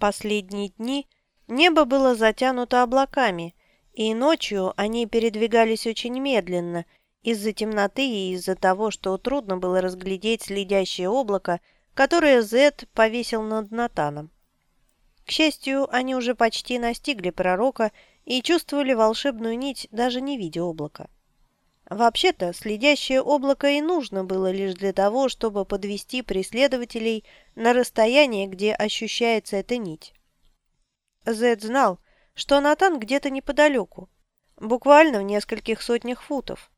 Последние дни небо было затянуто облаками, и ночью они передвигались очень медленно из-за темноты и из-за того, что трудно было разглядеть следящее облако, которое Зет повесил над Натаном. К счастью, они уже почти настигли пророка и чувствовали волшебную нить, даже не видя облака. Вообще-то, следящее облако и нужно было лишь для того, чтобы подвести преследователей на расстояние, где ощущается эта нить. Зед знал, что Натан где-то неподалеку, буквально в нескольких сотнях футов.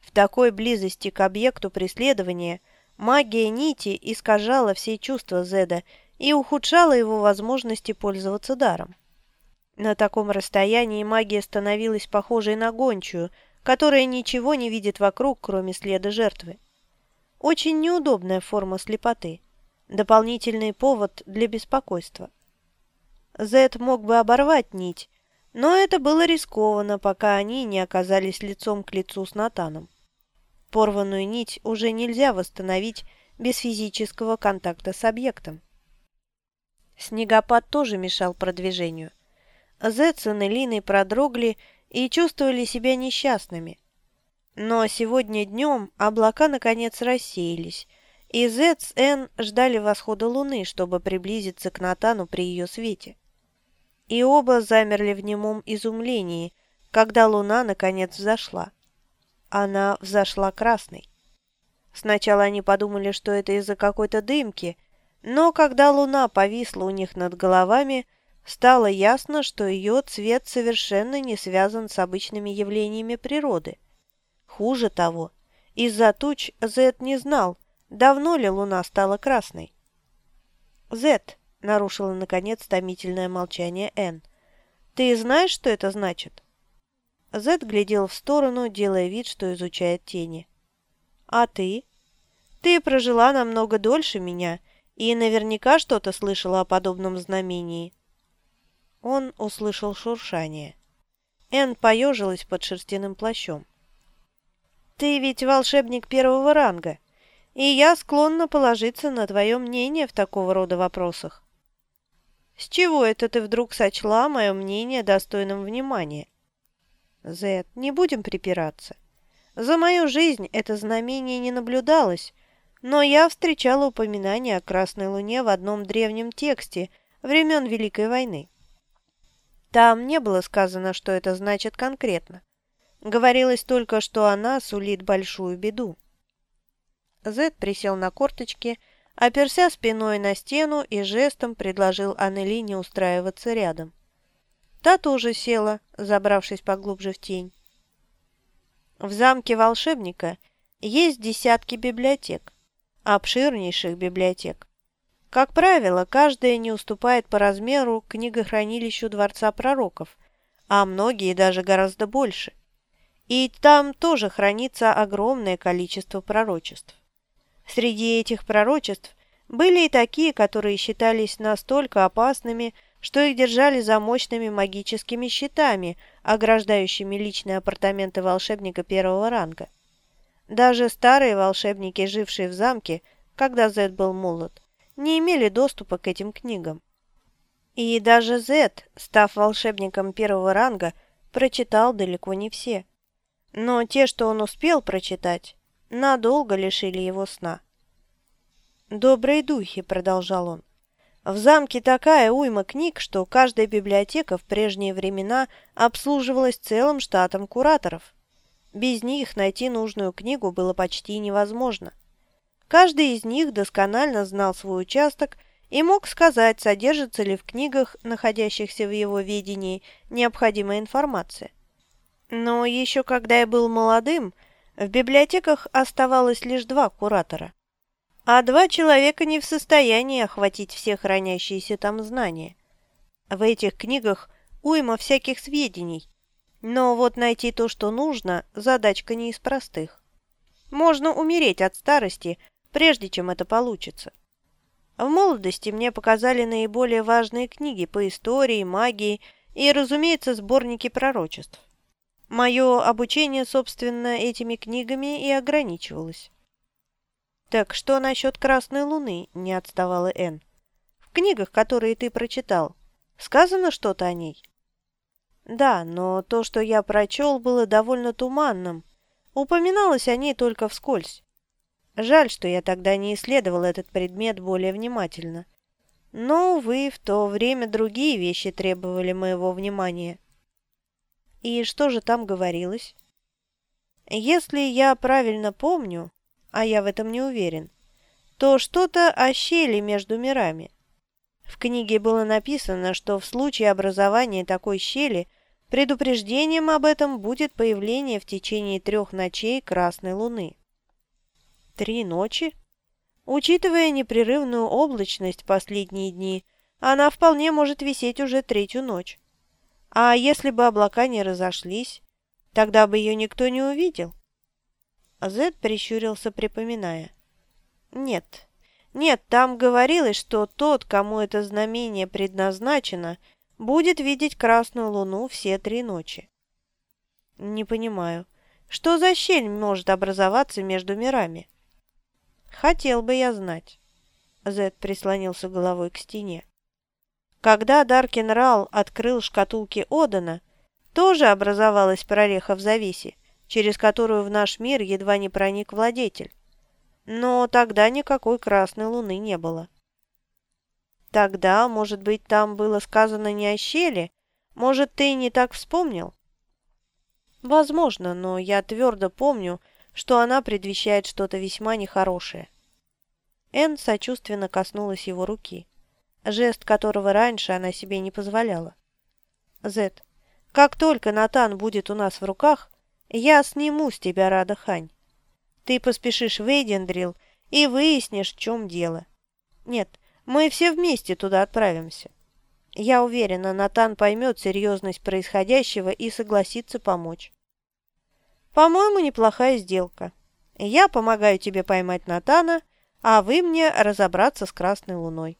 В такой близости к объекту преследования магия нити искажала все чувства Зеда и ухудшала его возможности пользоваться даром. На таком расстоянии магия становилась похожей на гончую – которая ничего не видит вокруг, кроме следа жертвы. Очень неудобная форма слепоты, дополнительный повод для беспокойства. Зет мог бы оборвать нить, но это было рискованно, пока они не оказались лицом к лицу с Натаном. Порванную нить уже нельзя восстановить без физического контакта с объектом. Снегопад тоже мешал продвижению. Зет с Анелиной продрогли и чувствовали себя несчастными. Но сегодня днем облака наконец рассеялись, и Зет с Н ждали восхода луны, чтобы приблизиться к Натану при ее свете. И оба замерли в немом изумлении, когда луна наконец взошла. Она взошла красной. Сначала они подумали, что это из-за какой-то дымки, но когда луна повисла у них над головами – стало ясно, что ее цвет совершенно не связан с обычными явлениями природы. Хуже того, из-за туч Зет не знал, давно ли луна стала красной. «Зет», — нарушила наконец томительное молчание Энн, — «ты знаешь, что это значит?» Зет глядел в сторону, делая вид, что изучает тени. «А ты?» «Ты прожила намного дольше меня и наверняка что-то слышала о подобном знамении». Он услышал шуршание. Энн поежилась под шерстяным плащом. «Ты ведь волшебник первого ранга, и я склонна положиться на твое мнение в такого рода вопросах. С чего это ты вдруг сочла мое мнение достойным внимания?» «Зет, не будем припираться. За мою жизнь это знамение не наблюдалось, но я встречала упоминание о Красной Луне в одном древнем тексте времен Великой войны. Там не было сказано, что это значит конкретно. Говорилось только, что она сулит большую беду. Зед присел на корточки, оперся спиной на стену и жестом предложил Аннелине устраиваться рядом. Та тоже села, забравшись поглубже в тень. В замке волшебника есть десятки библиотек, обширнейших библиотек. Как правило, каждая не уступает по размеру книгохранилищу Дворца Пророков, а многие даже гораздо больше. И там тоже хранится огромное количество пророчеств. Среди этих пророчеств были и такие, которые считались настолько опасными, что их держали за мощными магическими щитами, ограждающими личные апартаменты волшебника первого ранга. Даже старые волшебники, жившие в замке, когда Зед был молод, не имели доступа к этим книгам. И даже Зет, став волшебником первого ранга, прочитал далеко не все. Но те, что он успел прочитать, надолго лишили его сна. «Добрые духи», — продолжал он. «В замке такая уйма книг, что каждая библиотека в прежние времена обслуживалась целым штатом кураторов. Без них найти нужную книгу было почти невозможно. Каждый из них досконально знал свой участок и мог сказать, содержится ли в книгах, находящихся в его ведении, необходимая информация. Но еще когда я был молодым, в библиотеках оставалось лишь два куратора. А два человека не в состоянии охватить все хранящиеся там знания. В этих книгах уйма всяких сведений, но вот найти то, что нужно, задачка не из простых. Можно умереть от старости, прежде чем это получится. В молодости мне показали наиболее важные книги по истории, магии и, разумеется, сборники пророчеств. Мое обучение, собственно, этими книгами и ограничивалось. «Так что насчет Красной Луны?» – не отставала Энн. «В книгах, которые ты прочитал, сказано что-то о ней?» «Да, но то, что я прочел, было довольно туманным. Упоминалось о ней только вскользь. Жаль, что я тогда не исследовал этот предмет более внимательно. Но, увы, в то время другие вещи требовали моего внимания». «И что же там говорилось?» «Если я правильно помню, а я в этом не уверен, то что-то о щели между мирами. В книге было написано, что в случае образования такой щели предупреждением об этом будет появление в течение трех ночей Красной Луны. Три ночи? Учитывая непрерывную облачность последние дни, она вполне может висеть уже третью ночь. А если бы облака не разошлись, тогда бы ее никто не увидел. Зед прищурился, припоминая. Нет, нет, там говорилось, что тот, кому это знамение предназначено, будет видеть красную луну все три ночи. Не понимаю, что за щель может образоваться между мирами? Хотел бы я знать. Зед прислонился головой к стене. Когда Даркин Рал открыл шкатулки Одана, тоже образовалась прореха в зависе, через которую в наш мир едва не проник владетель. Но тогда никакой красной луны не было. Тогда, может быть, там было сказано не о щели? Может, ты не так вспомнил? Возможно, но я твердо помню, что она предвещает что-то весьма нехорошее. Энн сочувственно коснулась его руки, жест которого раньше она себе не позволяла. «Зет, как только Натан будет у нас в руках, я сниму с тебя Рада Хань. Ты поспешишь в Эйдендрил и выяснишь, в чем дело. Нет, мы все вместе туда отправимся. Я уверена, Натан поймет серьезность происходящего и согласится помочь. По-моему, неплохая сделка. Я помогаю тебе поймать Натана, а вы мне разобраться с Красной Луной.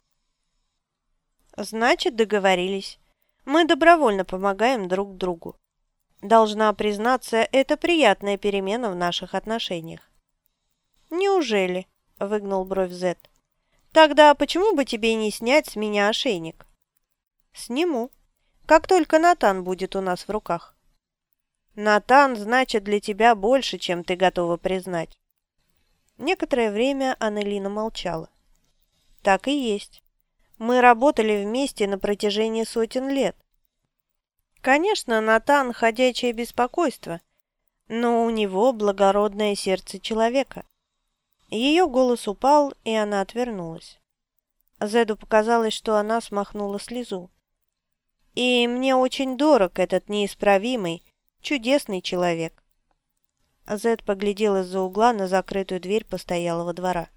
Значит, договорились. Мы добровольно помогаем друг другу. Должна признаться, это приятная перемена в наших отношениях. «Неужели?» – выгнул бровь Зет. «Тогда почему бы тебе не снять с меня ошейник?» «Сниму. Как только Натан будет у нас в руках». «Натан значит для тебя больше, чем ты готова признать». Некоторое время Аннелина молчала. «Так и есть. Мы работали вместе на протяжении сотен лет. Конечно, Натан – ходячее беспокойство, но у него благородное сердце человека. Ее голос упал, и она отвернулась. Зеду показалось, что она смахнула слезу. «И мне очень дорог этот неисправимый, чудесный человек». Зед поглядел из-за угла на закрытую дверь постоялого двора.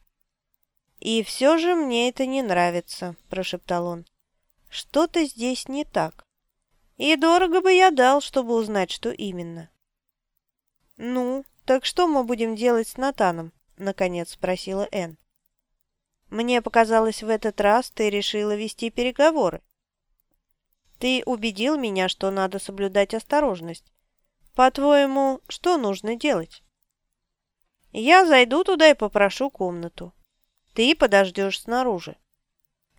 «И все же мне это не нравится», – прошептал он. «Что-то здесь не так. И дорого бы я дал, чтобы узнать, что именно». «Ну, так что мы будем делать с Натаном?» наконец спросила Энн. Мне показалось, в этот раз ты решила вести переговоры. Ты убедил меня, что надо соблюдать осторожность. По-твоему, что нужно делать? Я зайду туда и попрошу комнату. Ты подождешь снаружи.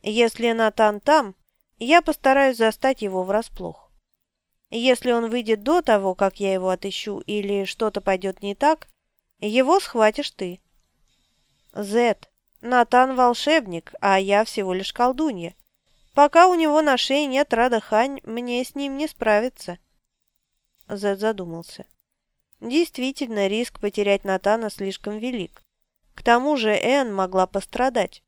Если Натан там, я постараюсь застать его врасплох. Если он выйдет до того, как я его отыщу, или что-то пойдет не так, его схватишь ты. Зет, Натан волшебник, а я всего лишь колдунья. Пока у него на шее нет Рада Хань, мне с ним не справиться. Задумался. Действительно, риск потерять Натана слишком велик. К тому же Энн могла пострадать.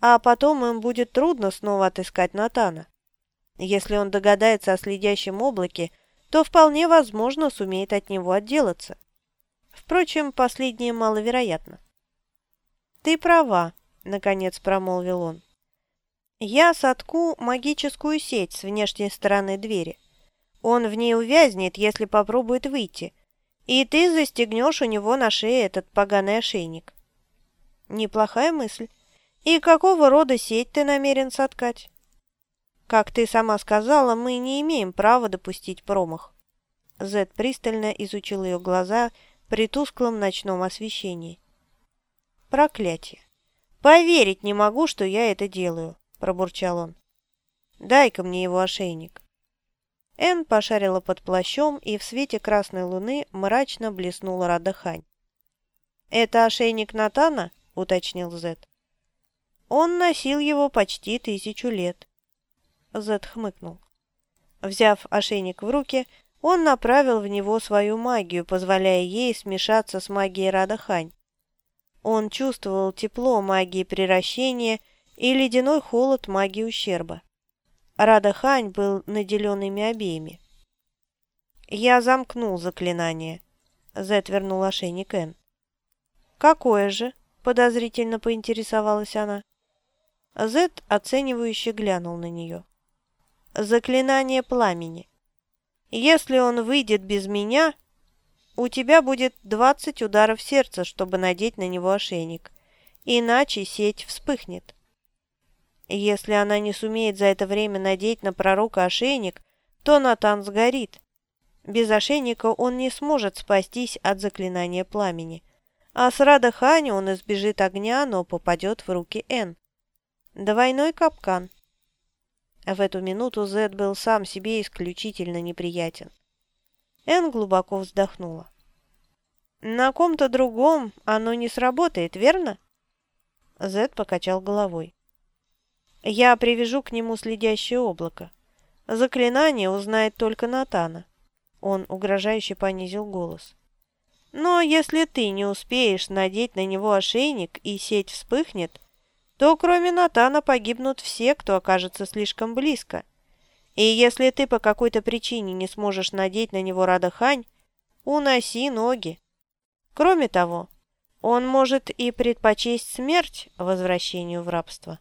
А потом им будет трудно снова отыскать Натана. Если он догадается о следящем облаке, то вполне возможно сумеет от него отделаться. Впрочем, последнее маловероятно. «Ты права», — наконец промолвил он. «Я сотку магическую сеть с внешней стороны двери. Он в ней увязнет, если попробует выйти, и ты застегнешь у него на шее этот поганый ошейник». «Неплохая мысль. И какого рода сеть ты намерен соткать?» «Как ты сама сказала, мы не имеем права допустить промах». Зед пристально изучил ее глаза при тусклом ночном освещении. Проклятие. Поверить не могу, что я это делаю. пробурчал он. «Дай-ка мне его ошейник». Энн пошарила под плащом, и в свете красной луны мрачно блеснула Радахань. «Это ошейник Натана?» — уточнил Зет. «Он носил его почти тысячу лет». Зет хмыкнул. Взяв ошейник в руки, он направил в него свою магию, позволяя ей смешаться с магией Радахань. Он чувствовал тепло магии приращения и ледяной холод магии ущерба. Рада Хань был наделен ими обеими. «Я замкнул заклинание», — Зет вернул ошейник Энн. «Какое же?» — подозрительно поинтересовалась она. Зет оценивающе глянул на нее. «Заклинание пламени. Если он выйдет без меня, у тебя будет двадцать ударов сердца, чтобы надеть на него ошейник, иначе сеть вспыхнет». Если она не сумеет за это время надеть на пророка ошейник, то Натан сгорит. Без ошейника он не сможет спастись от заклинания пламени. А с Радахани он избежит огня, но попадет в руки Н. Двойной капкан. В эту минуту Зед был сам себе исключительно неприятен. Н глубоко вздохнула. «На ком-то другом оно не сработает, верно?» Зед покачал головой. Я привяжу к нему следящее облако. Заклинание узнает только Натана. Он угрожающе понизил голос. Но если ты не успеешь надеть на него ошейник и сеть вспыхнет, то кроме Натана погибнут все, кто окажется слишком близко. И если ты по какой-то причине не сможешь надеть на него Радахань, уноси ноги. Кроме того, он может и предпочесть смерть возвращению в рабство.